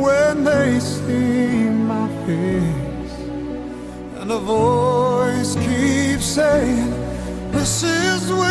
when they see my face, and a voice keeps saying, This is where.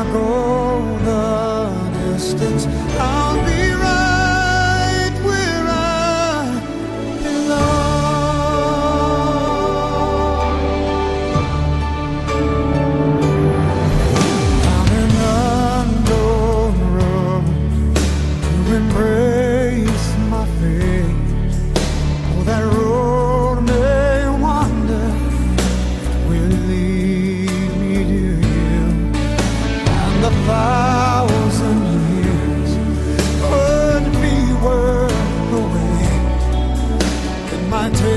I go the distance, I'll be right where I belong. I'm an unknown road to embrace. I'm too.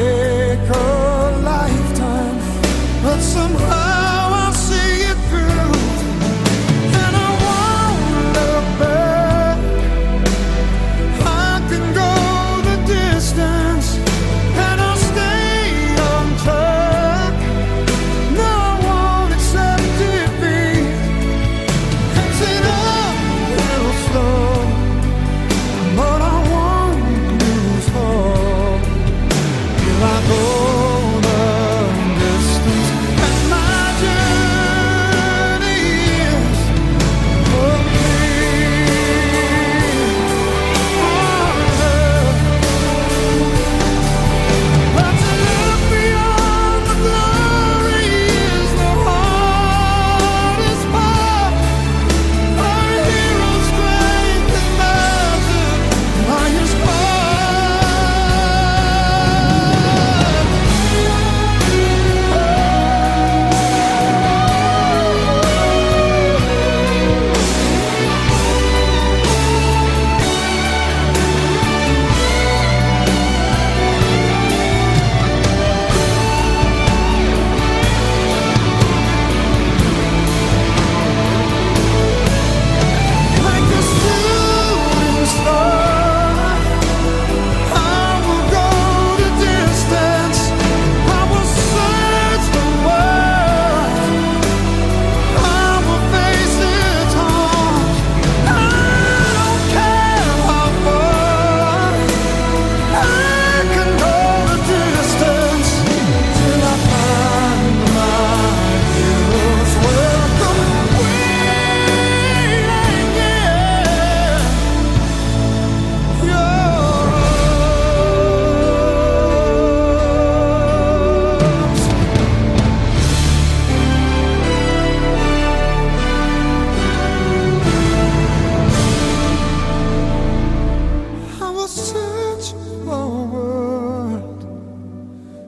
search the world,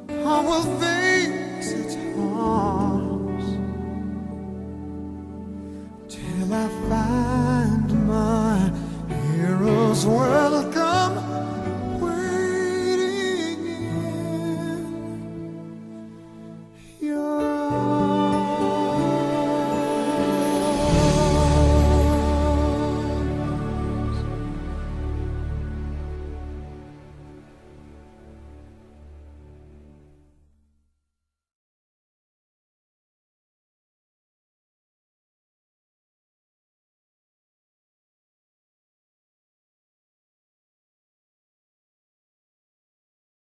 I will face its harms till I find my hero's world.